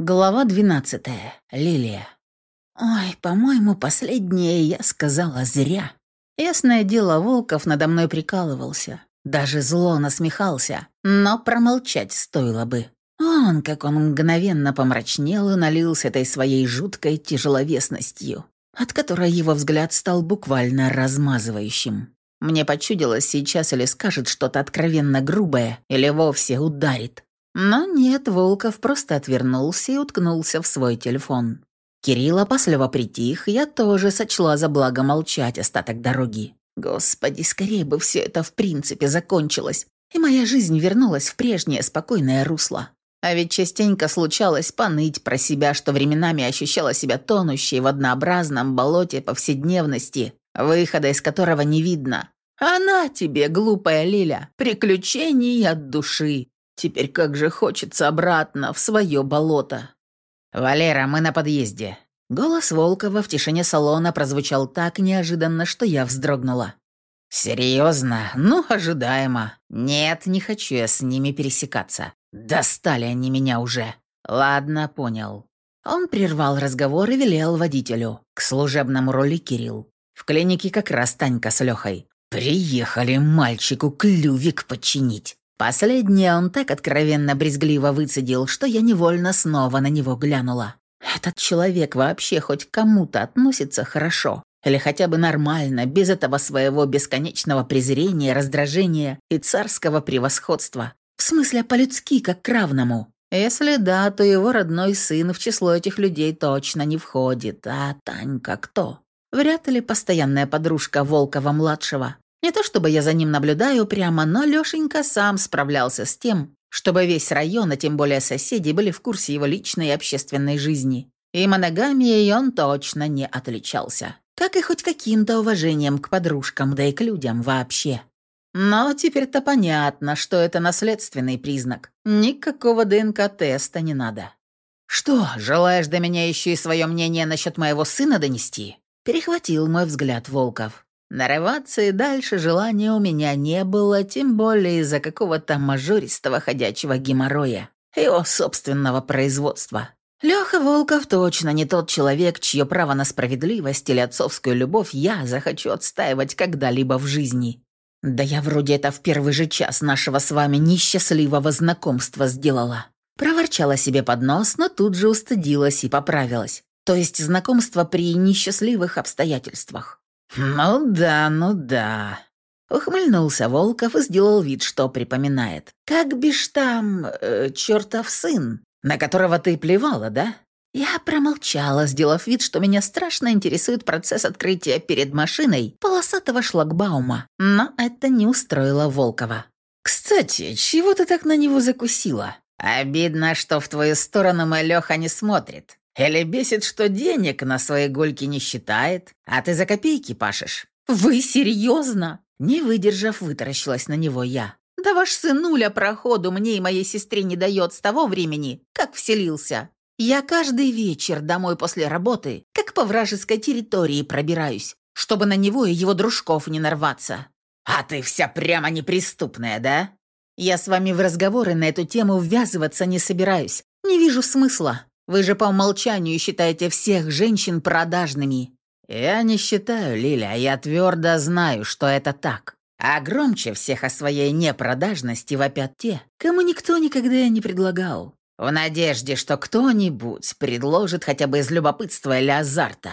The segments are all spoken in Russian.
Глава 12. Лилия. Ой, по-моему, последнее я сказала зря. Ясное дело, Волков надо мной прикалывался. Даже зло насмехался. Но промолчать стоило бы. Он, как он мгновенно помрачнел и налился этой своей жуткой тяжеловесностью, от которой его взгляд стал буквально размазывающим. Мне почудилось сейчас или скажет что-то откровенно грубое, или вовсе ударит. Но нет, Волков просто отвернулся и уткнулся в свой телефон. Кирилл опасливо притих, я тоже сочла за благо молчать остаток дороги. Господи, скорее бы все это в принципе закончилось, и моя жизнь вернулась в прежнее спокойное русло. А ведь частенько случалось поныть про себя, что временами ощущала себя тонущей в однообразном болоте повседневности, выхода из которого не видно. Она тебе, глупая Лиля, приключений от души. Теперь как же хочется обратно, в свое болото. «Валера, мы на подъезде». Голос Волкова в тишине салона прозвучал так неожиданно, что я вздрогнула. «Серьезно? Ну, ожидаемо. Нет, не хочу я с ними пересекаться. Достали они меня уже. Ладно, понял». Он прервал разговор и велел водителю. К служебному роли Кирилл. В клинике как раз Танька с Лехой. «Приехали мальчику клювик починить». Последнее он так откровенно брезгливо выцедил, что я невольно снова на него глянула. Этот человек вообще хоть кому-то относится хорошо. Или хотя бы нормально, без этого своего бесконечного презрения, раздражения и царского превосходства. В смысле, по-людски, как к равному. Если да, то его родной сын в число этих людей точно не входит. А Танька кто? Вряд ли постоянная подружка Волкова-младшего. Не то чтобы я за ним наблюдаю прямо, но Лёшенька сам справлялся с тем, чтобы весь район, а тем более соседи, были в курсе его личной и общественной жизни. И моногамией он точно не отличался. Как и хоть каким-то уважением к подружкам, да и к людям вообще. Но теперь-то понятно, что это наследственный признак. Никакого ДНК-теста не надо. «Что, желаешь до меня еще и свое мнение насчет моего сына донести?» Перехватил мой взгляд Волков. Нарываться и дальше желания у меня не было, тем более из-за какого-то мажористого ходячего геморроя, его собственного производства. Леха Волков точно не тот человек, чье право на справедливость или отцовскую любовь я захочу отстаивать когда-либо в жизни. Да я вроде это в первый же час нашего с вами несчастливого знакомства сделала. Проворчала себе под нос, но тут же устыдилась и поправилась. То есть знакомство при несчастливых обстоятельствах. «Ну да, ну да». Ухмыльнулся Волков и сделал вид, что припоминает. «Как бишь там, э, чертов сын, на которого ты плевала, да?» Я промолчала, сделав вид, что меня страшно интересует процесс открытия перед машиной полосатого шлагбаума, но это не устроило Волкова. «Кстати, чего ты так на него закусила? Обидно, что в твою сторону мой Леха не смотрит. Или бесит, что денег на свои гульки не считает, а ты за копейки пашешь. Вы серьезно? Не выдержав, вытаращилась на него я. Да ваш сынуля проходу мне и моей сестре не дает с того времени, как вселился. Я каждый вечер домой после работы, как по вражеской территории пробираюсь, чтобы на него и его дружков не нарваться. А ты вся прямо неприступная, да? Я с вами в разговоры на эту тему ввязываться не собираюсь. Не вижу смысла. Вы же по умолчанию считаете всех женщин продажными». «Я не считаю, Лиля, я твердо знаю, что это так. А громче всех о своей непродажности вопят те, кому никто никогда не предлагал. В надежде, что кто-нибудь предложит хотя бы из любопытства или азарта.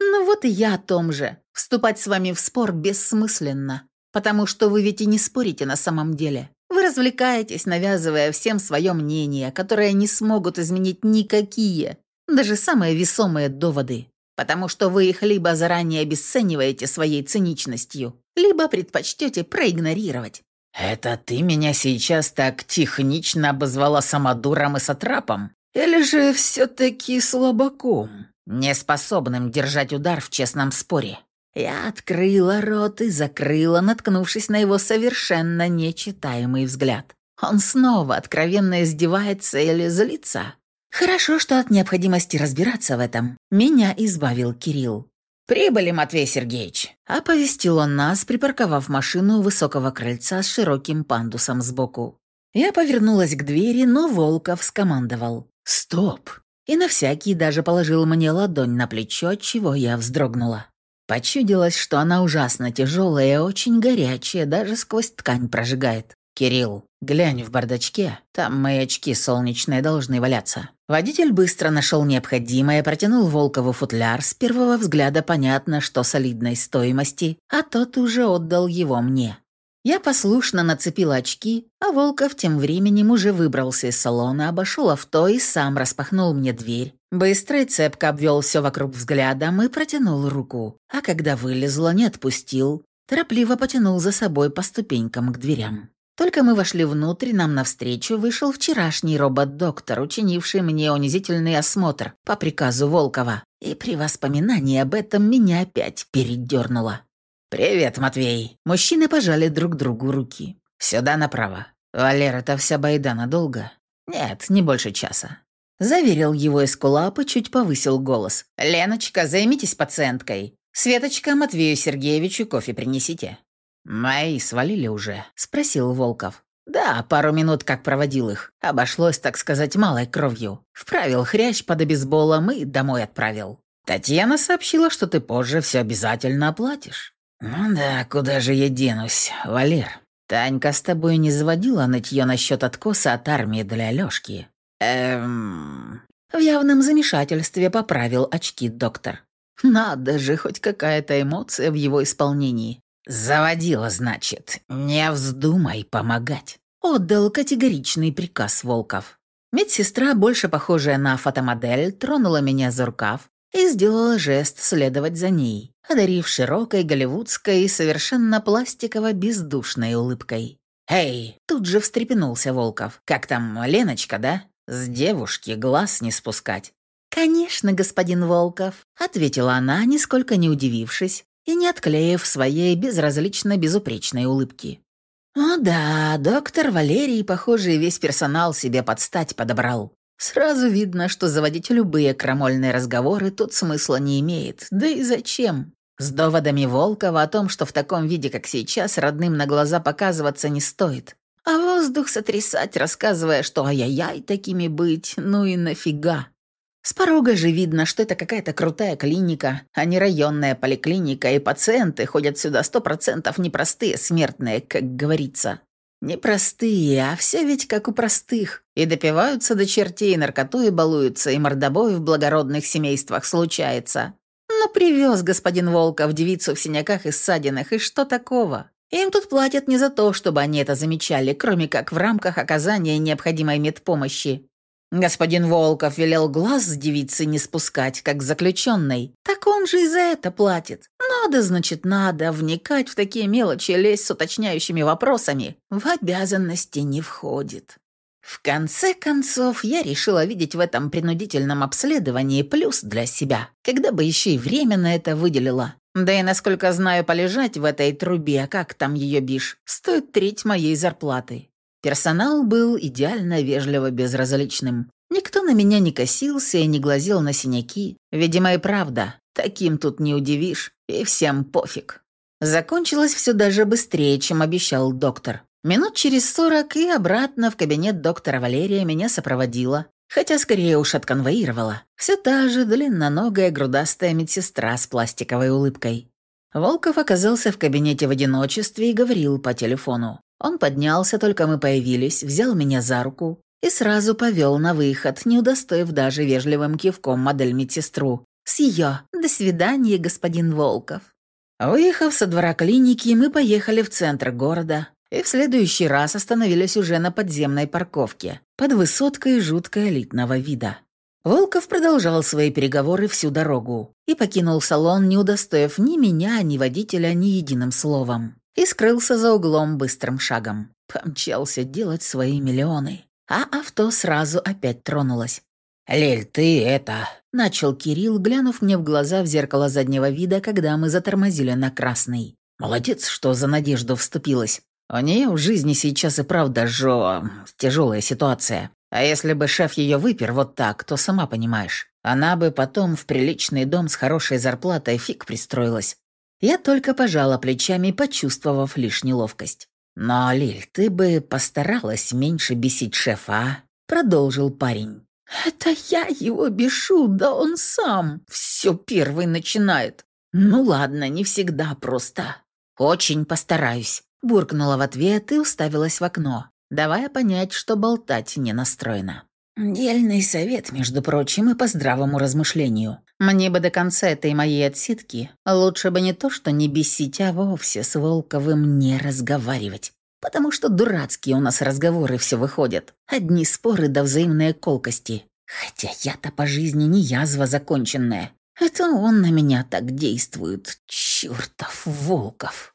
Ну вот и я о том же. Вступать с вами в спор бессмысленно, потому что вы ведь и не спорите на самом деле. Вы развлекаетесь, навязывая всем свое мнение, которое не смогут изменить никакие, даже самые весомые доводы, потому что вы их либо заранее обесцениваете своей циничностью, либо предпочтете проигнорировать. «Это ты меня сейчас так технично обозвала самодуром и сатрапом? Или же все-таки слабаком, неспособным держать удар в честном споре?» Я открыла рот и закрыла, наткнувшись на его совершенно нечитаемый взгляд. Он снова откровенно издевается или злится. Хорошо, что от необходимости разбираться в этом меня избавил Кирилл. «Прибыли, Матвей Сергеевич!» Оповестил он нас, припарковав машину у высокого крыльца с широким пандусом сбоку. Я повернулась к двери, но Волков скомандовал. Стоп! И на всякий даже положил мне ладонь на плечо, чего я вздрогнула. Почудилось, что она ужасно тяжелая и очень горячая, даже сквозь ткань прожигает. «Кирилл, глянь в бардачке, там мои очки солнечные должны валяться». Водитель быстро нашел необходимое, протянул Волкову футляр. С первого взгляда понятно, что солидной стоимости, а тот уже отдал его мне. Я послушно нацепила очки, а Волков тем временем уже выбрался из салона, обошел авто и сам распахнул мне дверь. Быстро и цепко обвел все вокруг взглядом и протянул руку, а когда вылезла, не отпустил, торопливо потянул за собой по ступенькам к дверям. Только мы вошли внутрь, нам навстречу вышел вчерашний робот-доктор, учинивший мне унизительный осмотр по приказу Волкова. И при воспоминании об этом меня опять передернуло. «Привет, Матвей!» Мужчины пожали друг другу руки. «Сюда направо. Валер, это вся байда надолго?» «Нет, не больше часа». Заверил его Эскулап и чуть повысил голос. «Леночка, займитесь пациенткой. Светочка, Матвею Сергеевичу кофе принесите». «Мои свалили уже?» — спросил Волков. «Да, пару минут как проводил их. Обошлось, так сказать, малой кровью. Вправил хрящ под обезболом и домой отправил. Татьяна сообщила, что ты позже все обязательно оплатишь». «Ну да, куда же я денусь, Валер? Танька с тобой не заводила нытье насчет откоса от армии для Лёшки?» «Эм...» В явном замешательстве поправил очки доктор. «Надо же, хоть какая-то эмоция в его исполнении. «Заводила, значит. Не вздумай помогать», — отдал категоричный приказ Волков. Медсестра, больше похожая на фотомодель, тронула меня за рукав и сделала жест следовать за ней, одарив широкой голливудской и совершенно пластиково-бездушной улыбкой. «Эй!» — тут же встрепенулся Волков. «Как там, Леночка, да? С девушки глаз не спускать». «Конечно, господин Волков», — ответила она, нисколько не удивившись, и не отклеив своей безразлично безупречной улыбки. «О да, доктор Валерий, похоже, весь персонал себе под стать подобрал. Сразу видно, что заводить любые крамольные разговоры тут смысла не имеет. Да и зачем? С доводами Волкова о том, что в таком виде, как сейчас, родным на глаза показываться не стоит. А воздух сотрясать, рассказывая, что ай-яй-яй такими быть, ну и нафига. С порога же видно, что это какая-то крутая клиника, а не районная поликлиника, и пациенты ходят сюда сто процентов непростые смертные, как говорится. Непростые, а все ведь как у простых. И допиваются до чертей, наркотой балуются, и мордобой в благородных семействах случается. Но привез господин Волков девицу в синяках и ссадинах, и что такого? Им тут платят не за то, чтобы они это замечали, кроме как в рамках оказания необходимой медпомощи. Господин Волков велел глаз с девицы не спускать, как заключенной. Так он же и за это платит. Надо, значит, надо. Вникать в такие мелочи, лезть с уточняющими вопросами в обязанности не входит. В конце концов, я решила видеть в этом принудительном обследовании плюс для себя, когда бы еще и время на это выделила. Да и, насколько знаю, полежать в этой трубе, как там ее бишь, стоит треть моей зарплаты. Персонал был идеально вежливо безразличным. Никто на меня не косился и не глазел на синяки. Видимо, и правда, таким тут не удивишь, и всем пофиг. Закончилось все даже быстрее, чем обещал доктор. Минут через сорок и обратно в кабинет доктора Валерия меня сопроводила, хотя скорее уж отконвоировала. Все та же длинноногая грудастая медсестра с пластиковой улыбкой. Волков оказался в кабинете в одиночестве и говорил по телефону. Он поднялся, только мы появились, взял меня за руку и сразу повел на выход, не удостоив даже вежливым кивком модель медсестру. С ее «До свидания, господин Волков». Выехав со двора клиники, мы поехали в центр города и в следующий раз остановились уже на подземной парковке под высоткой жутко элитного вида. Волков продолжал свои переговоры всю дорогу и покинул салон, не удостоив ни меня, ни водителя ни единым словом и скрылся за углом быстрым шагом. Помчался делать свои миллионы. А авто сразу опять тронулось. «Лель, ты это...» — начал Кирилл, глянув мне в глаза в зеркало заднего вида, когда мы затормозили на красный. «Молодец, что за надежду вступилась. У нее в жизни сейчас и правда жо... тяжелая ситуация. А если бы шеф ее выпер вот так, то сама понимаешь. Она бы потом в приличный дом с хорошей зарплатой фиг пристроилась. Я только пожала плечами, почувствовав лишь неловкость. «Но, Лиль, ты бы постаралась меньше бесить шефа, а?» Продолжил парень. Это я его бешу, да он сам все первый начинает. Ну ладно, не всегда просто. Очень постараюсь. Буркнула в ответ и уставилась в окно, давая понять, что болтать не настроена. Дельный совет, между прочим, и по здравому размышлению. Мне бы до конца этой моей отсидки лучше бы не то, что не бесить, а вовсе с Волковым не разговаривать. Потому что дурацкие у нас разговоры все выходят. Одни споры до взаимной колкости. Хотя я-то по жизни не язва законченная. Это он на меня так действует, чертов Волков.